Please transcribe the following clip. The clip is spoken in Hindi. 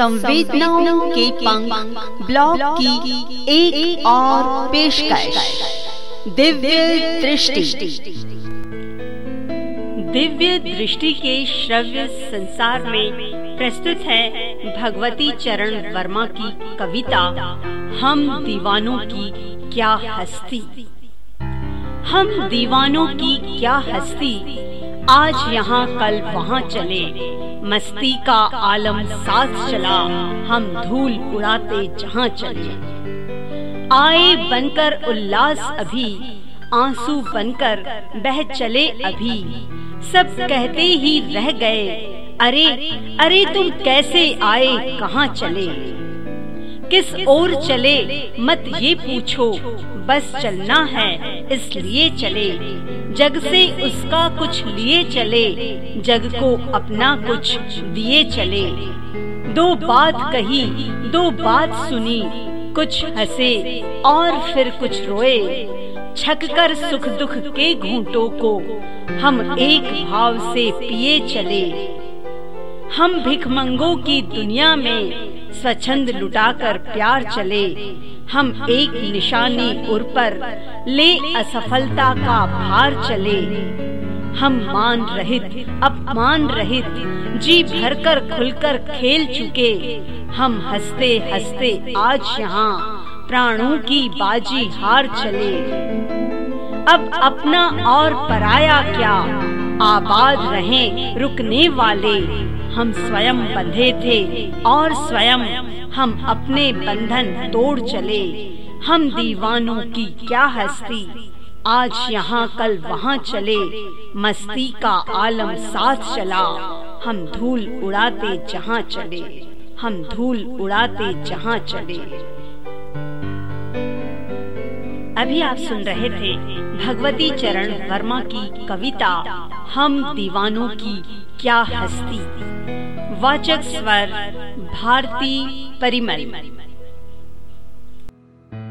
संवेदनाओं के पंख ब्लॉग की एक, एक और पेशकश। दिव्य दृष्टि। दिव्य दृष्टि के श्रव्य संसार में प्रस्तुत है भगवती चरण वर्मा की कविता हम दीवानों की क्या हस्ती। हम दीवानों की क्या हस्ती आज यहाँ कल वहाँ चले। मस्ती का आलम साथ चला, हम धूल उड़ाते जहाँ चले। आए बनकर उल्लास अभी, आँसू बनकर बह चले अभी। सब कहते ही रह गए, अरे अरे तुम कैसे आए, कहाँ चले? किस ओर चले, मत ये पूछो। बस चलना है, इसलिए चले। जग से उसका कुछ लिए चले, जग को अपना कुछ दिए चले। दो बात कही, दो बात सुनी, कुछ हंसे, और फिर कुछ रोए। छक कर सुख दुख के घूंटों को हम एक भाव से पिए चले। हम भिखमंगों की दुनिया में स्वच्छंद लुटाकर प्यार चले। हम एक निशानी उर पर ले असफलता का भार चले। हम मान रहित, अपमान रहित, जी भरकर खुलकर खेल चुके। हम हँसते हँसते आज यहाँ प्राणों की बाजी हार चले। अब अपना और पराया क्या? आबाद रहें, रुकने वाले। हम स्वयं बंधे थे और स्वयं हम अपने बंधन तोड़ चले। हम दीवानों की क्या हस्ती। आज यहाँ कल वहाँ चले। मस्ती का आलम साथ चला। हम धूल उड़ाते जहाँ चले। हम धूल उड़ाते जहाँ चले। अभी आप सुन रहे थे भगवती चरण वर्मा की कविता, हम दीवानों की क्या हस्ती। वाचक स्वर, भारती परिमल।